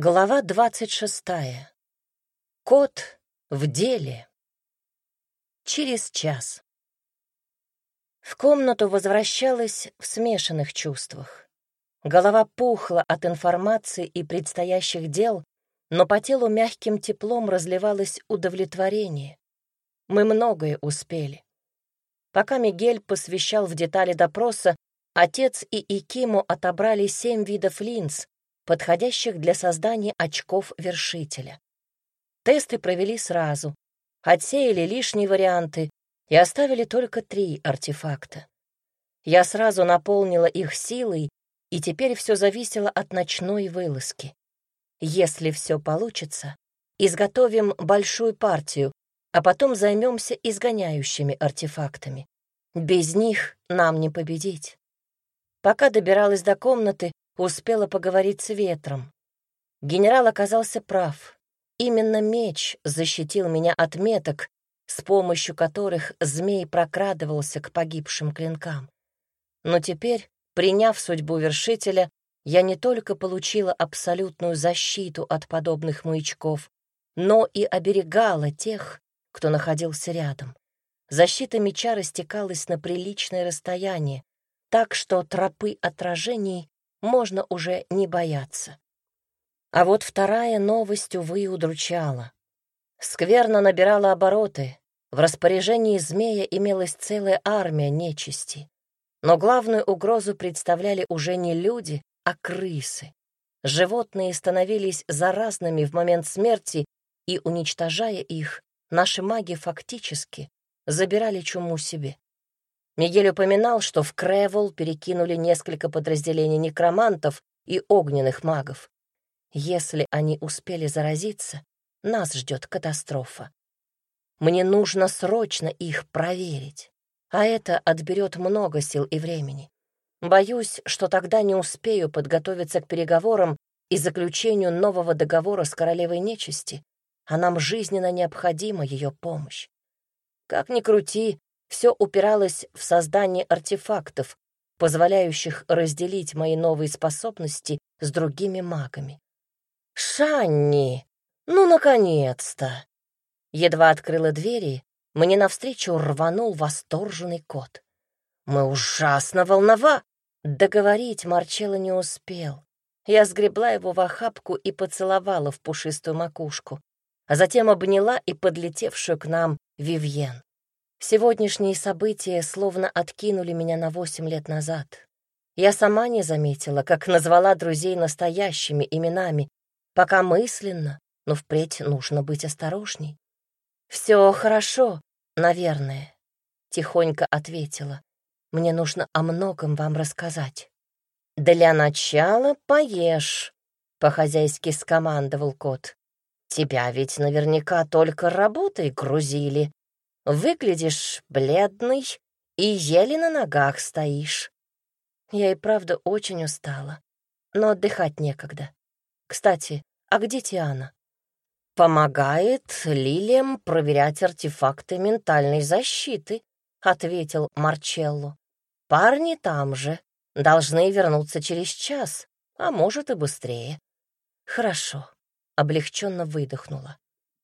Глава двадцать шестая. Кот в деле. Через час. В комнату возвращалась в смешанных чувствах. Голова пухла от информации и предстоящих дел, но по телу мягким теплом разливалось удовлетворение. Мы многое успели. Пока Мигель посвящал в детали допроса, отец и Икиму отобрали семь видов линз, подходящих для создания очков вершителя. Тесты провели сразу, отсеяли лишние варианты и оставили только три артефакта. Я сразу наполнила их силой, и теперь все зависело от ночной вылазки. Если все получится, изготовим большую партию, а потом займемся изгоняющими артефактами. Без них нам не победить. Пока добиралась до комнаты, успела поговорить с ветром. Генерал оказался прав. Именно меч защитил меня от меток, с помощью которых змей прокрадывался к погибшим клинкам. Но теперь, приняв судьбу вершителя, я не только получила абсолютную защиту от подобных маячков, но и оберегала тех, кто находился рядом. Защита меча растекалась на приличное расстояние, так что тропы отражений можно уже не бояться. А вот вторая новость, увы, удручала. Скверно набирала обороты. В распоряжении змея имелась целая армия нечисти. Но главную угрозу представляли уже не люди, а крысы. Животные становились заразными в момент смерти, и, уничтожая их, наши маги фактически забирали чуму себе. Мигель упоминал, что в Кревел перекинули несколько подразделений некромантов и огненных магов. Если они успели заразиться, нас ждет катастрофа. Мне нужно срочно их проверить, а это отберет много сил и времени. Боюсь, что тогда не успею подготовиться к переговорам и заключению нового договора с королевой нечисти, а нам жизненно необходима ее помощь. Как ни крути, все упиралось в создание артефактов, позволяющих разделить мои новые способности с другими магами. «Шанни! Ну, наконец-то!» Едва открыла двери, мне навстречу рванул восторженный кот. «Мы ужасно волнова!» Договорить Марчелло не успел. Я сгребла его в охапку и поцеловала в пушистую макушку, а затем обняла и подлетевшую к нам Вивьен. Сегодняшние события словно откинули меня на восемь лет назад. Я сама не заметила, как назвала друзей настоящими именами, пока мысленно, но впредь нужно быть осторожней. «Все хорошо, наверное», — тихонько ответила. «Мне нужно о многом вам рассказать». «Для начала поешь», — по-хозяйски скомандовал кот. «Тебя ведь наверняка только работой грузили, Выглядишь бледный и еле на ногах стоишь. Я и правда очень устала, но отдыхать некогда. Кстати, а где Тиана? Помогает лилиям проверять артефакты ментальной защиты, ответил Марчелло. Парни там же, должны вернуться через час, а может и быстрее. Хорошо, облегченно выдохнула.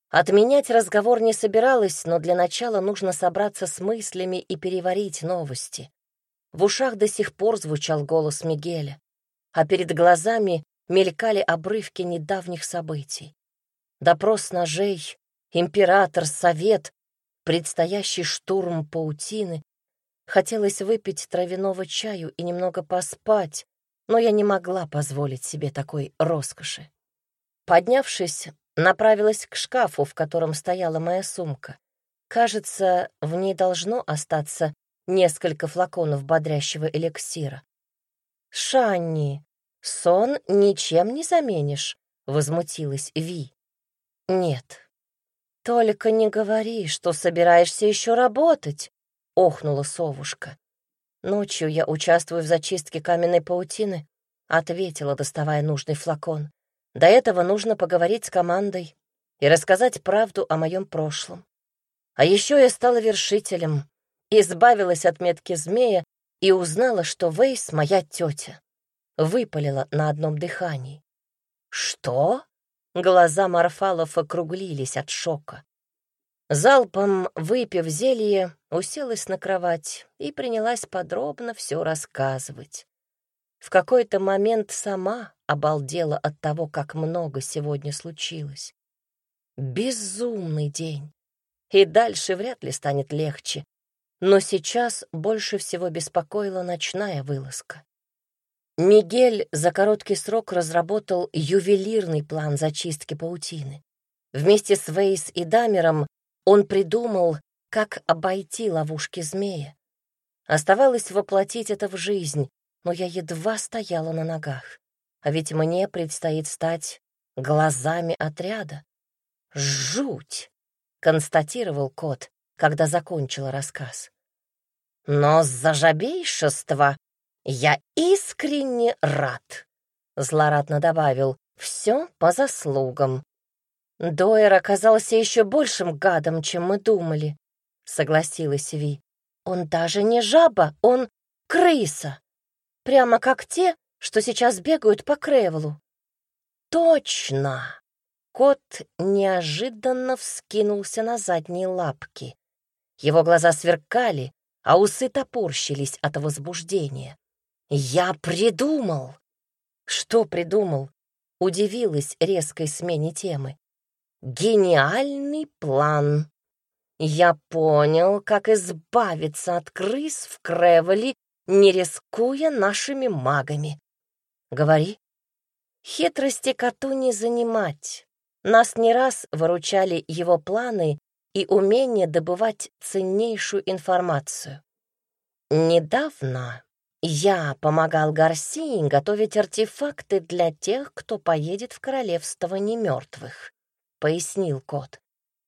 Отменять разговор не собиралась, но для начала нужно собраться с мыслями и переварить новости. В ушах до сих пор звучал голос Мигеля, а перед глазами мелькали обрывки недавних событий. Допрос ножей, император, совет, предстоящий штурм паутины. Хотелось выпить травяного чаю и немного поспать, но я не могла позволить себе такой роскоши. Поднявшись, направилась к шкафу, в котором стояла моя сумка. Кажется, в ней должно остаться несколько флаконов бодрящего эликсира. «Шанни, сон ничем не заменишь», — возмутилась Ви. «Нет, только не говори, что собираешься еще работать», — охнула совушка. «Ночью я участвую в зачистке каменной паутины», — ответила, доставая нужный флакон. До этого нужно поговорить с командой и рассказать правду о моем прошлом. А еще я стала вершителем, избавилась от метки змея и узнала, что Вейс — моя тетя. Выпалила на одном дыхании. «Что?» Глаза Марфалов округлились от шока. Залпом выпив зелье, уселась на кровать и принялась подробно все рассказывать. В какой-то момент сама обалдела от того, как много сегодня случилось. Безумный день. И дальше вряд ли станет легче. Но сейчас больше всего беспокоила ночная вылазка. Мигель за короткий срок разработал ювелирный план зачистки паутины. Вместе с Вейс и Дамером он придумал, как обойти ловушки змея. Оставалось воплотить это в жизнь, но я едва стояла на ногах. А ведь мне предстоит стать глазами отряда. Жуть! констатировал кот, когда закончила рассказ. Но за жабейшество «Я искренне рад», — злорадно добавил, — «все по заслугам». Дойер оказался еще большим гадом, чем мы думали, — согласилась Ви. Он даже не жаба, он крыса. Прямо как те, что сейчас бегают по Кревелу. Точно! Кот неожиданно вскинулся на задние лапки. Его глаза сверкали, а усы топорщились от возбуждения. «Я придумал!» «Что придумал?» Удивилась резкой смене темы. «Гениальный план!» Я понял, как избавиться от крыс в Кревеле, не рискуя нашими магами. Говори. Хитрости коту не занимать. Нас не раз выручали его планы и умение добывать ценнейшую информацию. Недавно я помогал Гарсии готовить артефакты для тех, кто поедет в королевство немертвых, пояснил кот.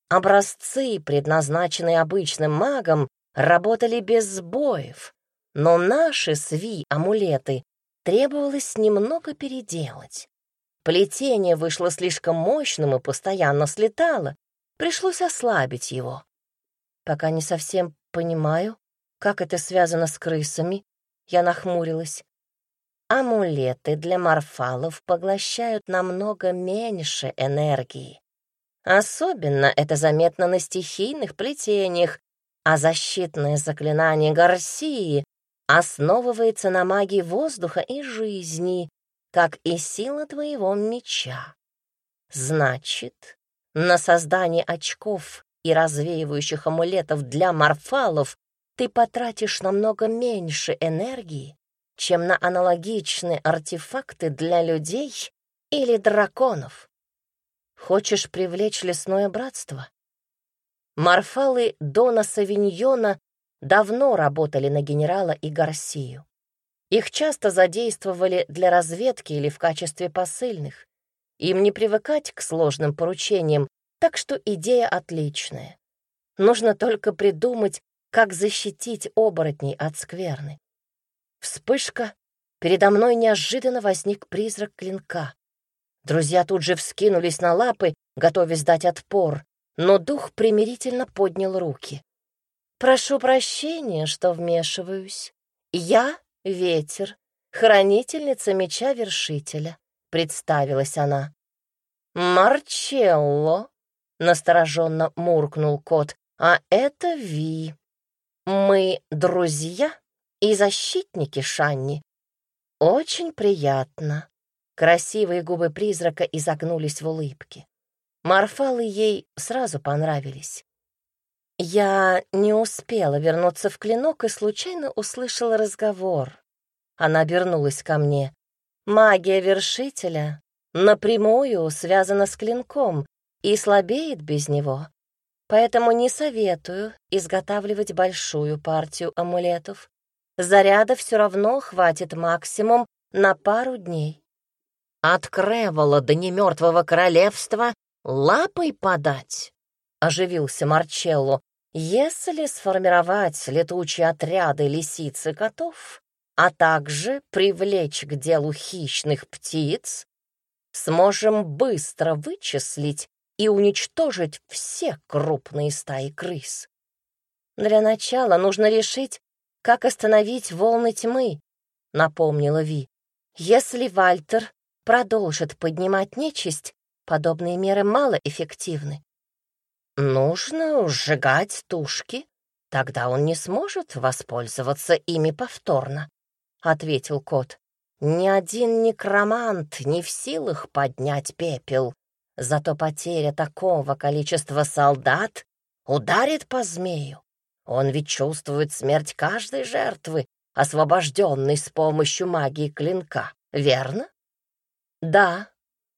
Образцы, предназначенные обычным магам, работали без сбоев, но наши сви-амулеты требовалось немного переделать. Плетение вышло слишком мощным и постоянно слетало, пришлось ослабить его. Пока не совсем понимаю, как это связано с крысами, я нахмурилась. Амулеты для морфалов поглощают намного меньше энергии. Особенно это заметно на стихийных плетениях, а защитное заклинание Гарсии основывается на магии воздуха и жизни, как и сила твоего меча. Значит, на создание очков и развеивающих амулетов для морфалов ты потратишь намного меньше энергии, чем на аналогичные артефакты для людей или драконов. Хочешь привлечь лесное братство? Марфалы Дона Савиньона давно работали на генерала и Гарсию. Их часто задействовали для разведки или в качестве посыльных. Им не привыкать к сложным поручениям, так что идея отличная. Нужно только придумать, как защитить оборотней от скверны. Вспышка. Передо мной неожиданно возник призрак клинка. Друзья тут же вскинулись на лапы, готовясь дать отпор, но дух примирительно поднял руки. «Прошу прощения, что вмешиваюсь. Я — ветер, хранительница меча вершителя», — представилась она. «Марчелло», — настороженно муркнул кот, — «а это Ви, мы друзья и защитники Шанни. Очень приятно. Красивые губы призрака изогнулись в улыбке. Марфалы ей сразу понравились. Я не успела вернуться в клинок и случайно услышала разговор. Она обернулась ко мне. Магия вершителя напрямую связана с клинком и слабеет без него поэтому не советую изготавливать большую партию амулетов. Заряда все равно хватит максимум на пару дней. От Кревола до немертвого королевства лапой подать, — оживился Марчелло. Если сформировать летучие отряды лисиц и котов, а также привлечь к делу хищных птиц, сможем быстро вычислить и уничтожить все крупные стаи крыс. Для начала нужно решить, как остановить волны тьмы, напомнила Ви. Если Вальтер продолжит поднимать нечисть, подобные меры малоэффективны. Нужно сжигать тушки, тогда он не сможет воспользоваться ими повторно, — ответил кот. Ни один некромант не в силах поднять пепел, зато потеря такого количества солдат ударит по змею. Он ведь чувствует смерть каждой жертвы, освобожденной с помощью магии клинка, верно? Да,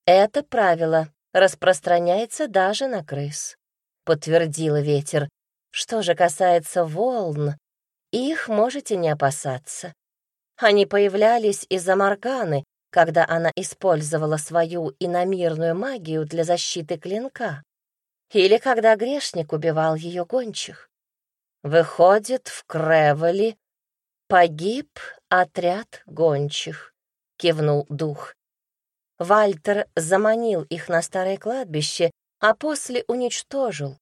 это правило распространяется даже на крыс, подтвердила ветер. Что же касается волн, их можете не опасаться. Они появлялись из-за Марганы, когда она использовала свою иномирную магию для защиты клинка, или когда грешник убивал ее гончих. Выходит, в Кревели погиб отряд гончих, кивнул дух. Вальтер заманил их на старое кладбище, а после уничтожил,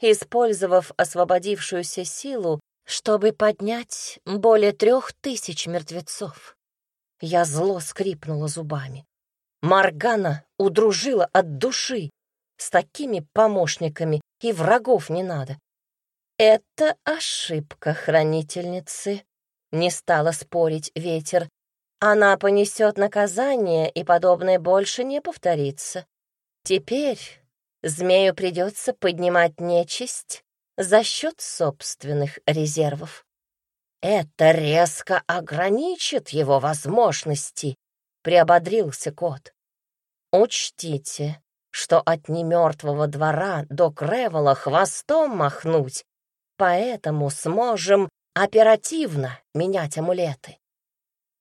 использовав освободившуюся силу, чтобы поднять более трех тысяч мертвецов. Я зло скрипнула зубами. Маргана удружила от души. С такими помощниками и врагов не надо. Это ошибка хранительницы. Не стала спорить ветер. Она понесет наказание, и подобное больше не повторится. Теперь змею придется поднимать нечисть за счет собственных резервов. Это резко ограничит его возможности, приободрился кот. Учтите, что от немертвого двора до Кревела хвостом махнуть, поэтому сможем оперативно менять амулеты.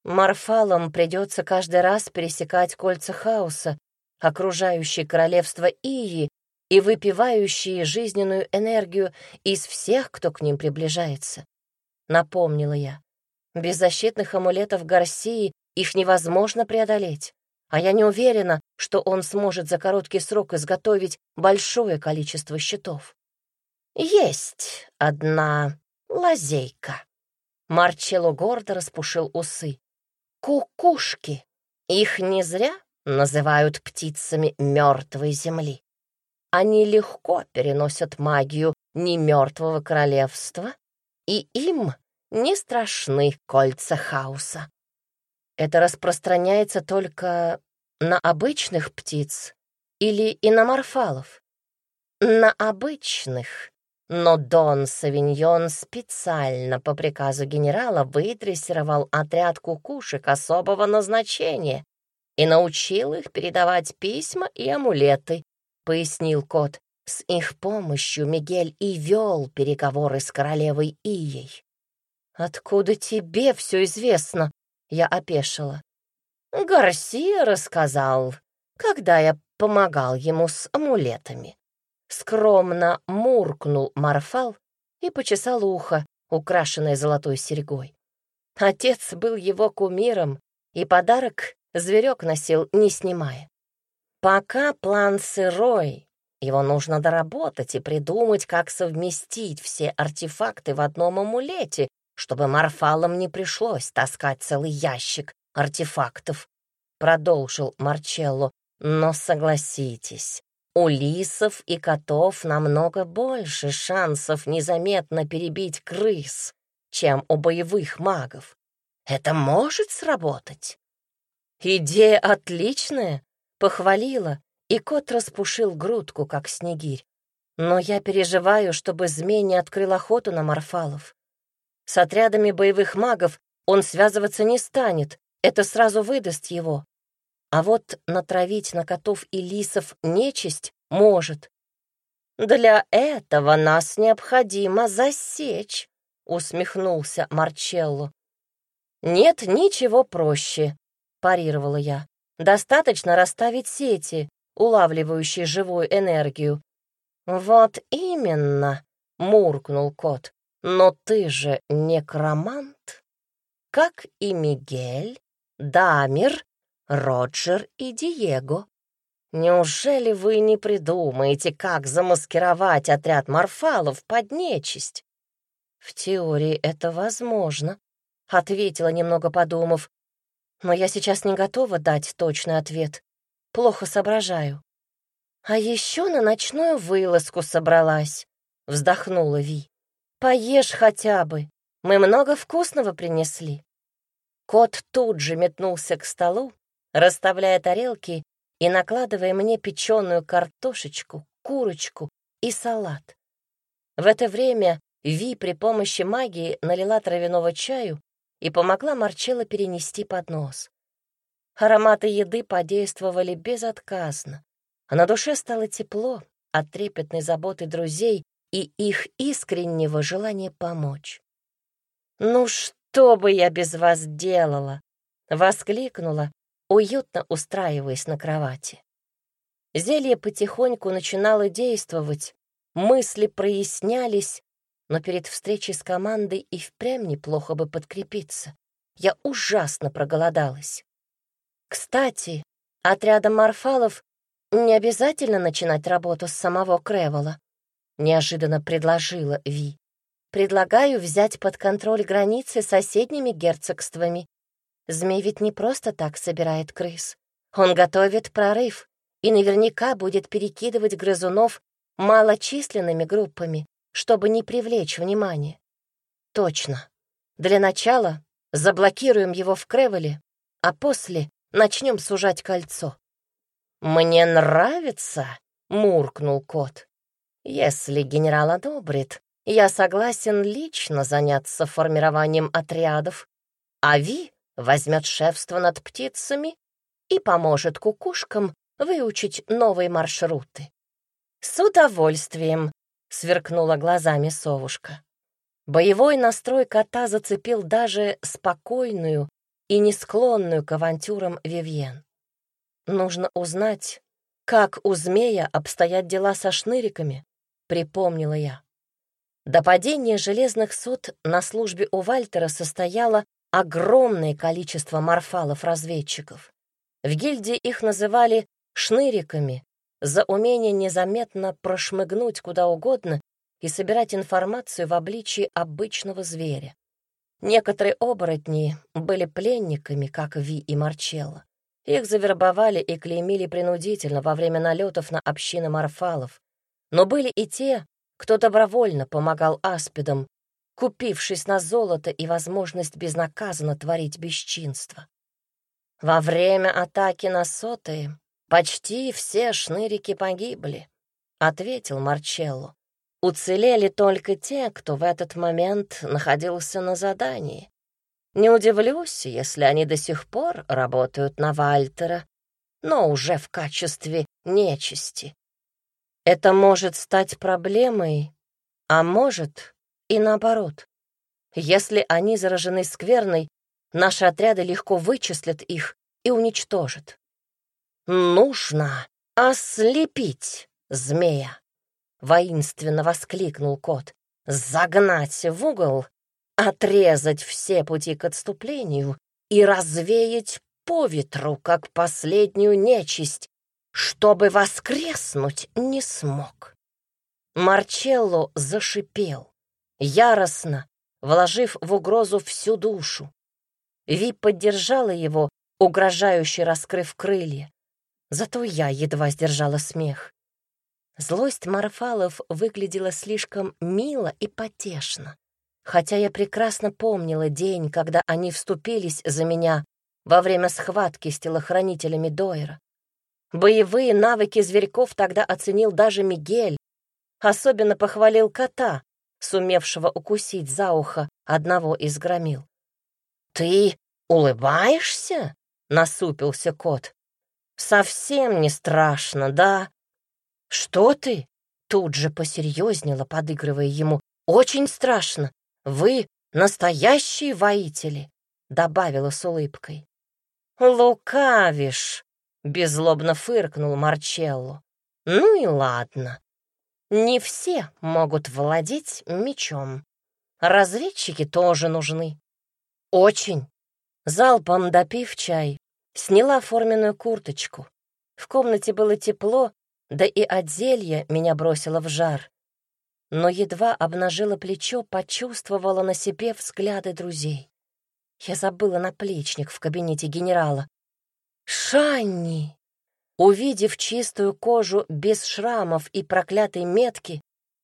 Марфалам придется каждый раз пересекать кольца хаоса, окружающие королевство Ии и выпивающие жизненную энергию из всех, кто к ним приближается. Напомнила я. Без защитных амулетов Гарсии их невозможно преодолеть, а я не уверена, что он сможет за короткий срок изготовить большое количество щитов. Есть одна лазейка. Марчелло гордо распушил усы кукушки. Их не зря называют птицами мертвой земли. Они легко переносят магию немертвого королевства, и им не страшны кольца хаоса. Это распространяется только на обычных птиц или иноморфалов? На обычных, но Дон Савиньон специально по приказу генерала выдрессировал отряд кукушек особого назначения и научил их передавать письма и амулеты, пояснил кот. С их помощью Мигель и вел переговоры с королевой Ией. «Откуда тебе все известно?» — я опешила. Гарсия рассказал, когда я помогал ему с амулетами. Скромно муркнул Марфал и почесал ухо, украшенное золотой серьгой. Отец был его кумиром, и подарок зверек носил, не снимая. Пока план сырой, его нужно доработать и придумать, как совместить все артефакты в одном амулете, чтобы Марфалам не пришлось таскать целый ящик артефактов, продолжил Марчелло. Но согласитесь, у лисов и котов намного больше шансов незаметно перебить крыс, чем у боевых магов. Это может сработать? Идея отличная, похвалила, и кот распушил грудку, как снегирь. Но я переживаю, чтобы змей не открыл охоту на морфалов. С отрядами боевых магов он связываться не станет, это сразу выдаст его. А вот натравить на котов и лисов нечисть может. «Для этого нас необходимо засечь», — усмехнулся Марчелло. «Нет ничего проще», — парировала я. «Достаточно расставить сети, улавливающие живую энергию». «Вот именно», — муркнул кот. «Но ты же некромант, как и Мигель, Дамир Роджер и Диего. Неужели вы не придумаете, как замаскировать отряд морфалов под нечисть? В теории это возможно, ответила, немного подумав. Но я сейчас не готова дать точный ответ. Плохо соображаю. А еще на ночную вылазку собралась, вздохнула Ви. Поешь хотя бы, мы много вкусного принесли. Кот тут же метнулся к столу, расставляя тарелки и накладывая мне печеную картошечку, курочку и салат. В это время Ви при помощи магии налила травяного чаю и помогла Марчелло перенести поднос. Ароматы еды подействовали безотказно, а на душе стало тепло от трепетной заботы друзей и их искреннего желания помочь. «Ну что бы я без вас делала?» — воскликнула, уютно устраиваясь на кровати. Зелье потихоньку начинало действовать, мысли прояснялись, но перед встречей с командой и впрямь неплохо бы подкрепиться. Я ужасно проголодалась. Кстати, отрядом морфалов не обязательно начинать работу с самого Кревела, неожиданно предложила Ви. Предлагаю взять под контроль границы соседними герцогствами. Змей ведь не просто так собирает крыс. Он готовит прорыв и наверняка будет перекидывать грызунов малочисленными группами, чтобы не привлечь внимание. Точно. Для начала заблокируем его в Кревеле, а после начнем сужать кольцо. «Мне нравится», — муркнул кот. «Если генерал одобрит, я согласен лично заняться формированием отрядов, а Ви возьмет шефство над птицами и поможет кукушкам выучить новые маршруты. С удовольствием, сверкнула глазами совушка. Боевой настрой кота зацепил даже спокойную и не склонную к авантюрам Вивьен. Нужно узнать, как у змея обстоят дела со шныриками, припомнила я. До падения железных сот на службе у Вальтера состояло огромное количество морфалов-разведчиков. В гильдии их называли шныриками за умение незаметно прошмыгнуть куда угодно и собирать информацию в обличии обычного зверя. Некоторые оборотни были пленниками, как Ви и Марчелло. Их завербовали и клеймили принудительно во время налетов на общины морфалов. Но были и те, кто добровольно помогал аспидам, купившись на золото и возможность безнаказанно творить бесчинство. Во время атаки на сотые «Почти все шнырики погибли», — ответил Марчелло. «Уцелели только те, кто в этот момент находился на задании. Не удивлюсь, если они до сих пор работают на Вальтера, но уже в качестве нечисти. Это может стать проблемой, а может и наоборот. Если они заражены скверной, наши отряды легко вычислят их и уничтожат. «Нужно ослепить змея!» — воинственно воскликнул кот. «Загнать в угол, отрезать все пути к отступлению и развеять по ветру, как последнюю нечисть, чтобы воскреснуть не смог». Марчелло зашипел, яростно, вложив в угрозу всю душу. Ви поддержала его, угрожающе раскрыв крылья. Зато я едва сдержала смех. Злость Марфалов выглядела слишком мило и потешно, хотя я прекрасно помнила день, когда они вступились за меня во время схватки с телохранителями Дойера. Боевые навыки зверьков тогда оценил даже Мигель, особенно похвалил кота, сумевшего укусить за ухо одного из громил. «Ты улыбаешься?» — насупился кот. Совсем не страшно, да? Что ты? Тут же посерьезнела, подыгрывая ему. Очень страшно. Вы настоящие воители, добавила с улыбкой. Лукавишь, беззлобно фыркнул Марчелло. Ну и ладно. Не все могут владеть мечом. Разведчики тоже нужны. Очень. Залпом допив чай, Сняла форменную курточку. В комнате было тепло, да и от зелья меня бросило в жар. Но едва обнажила плечо, почувствовала на себе взгляды друзей. Я забыла наплечник в кабинете генерала. «Шанни!» Увидев чистую кожу без шрамов и проклятой метки,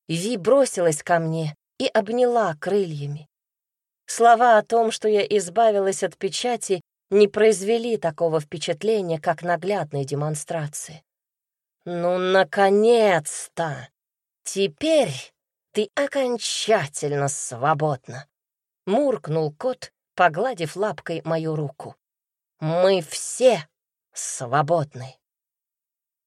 Ви бросилась ко мне и обняла крыльями. Слова о том, что я избавилась от печати, не произвели такого впечатления, как наглядные демонстрации. «Ну, наконец-то! Теперь ты окончательно свободна!» — муркнул кот, погладив лапкой мою руку. «Мы все свободны!»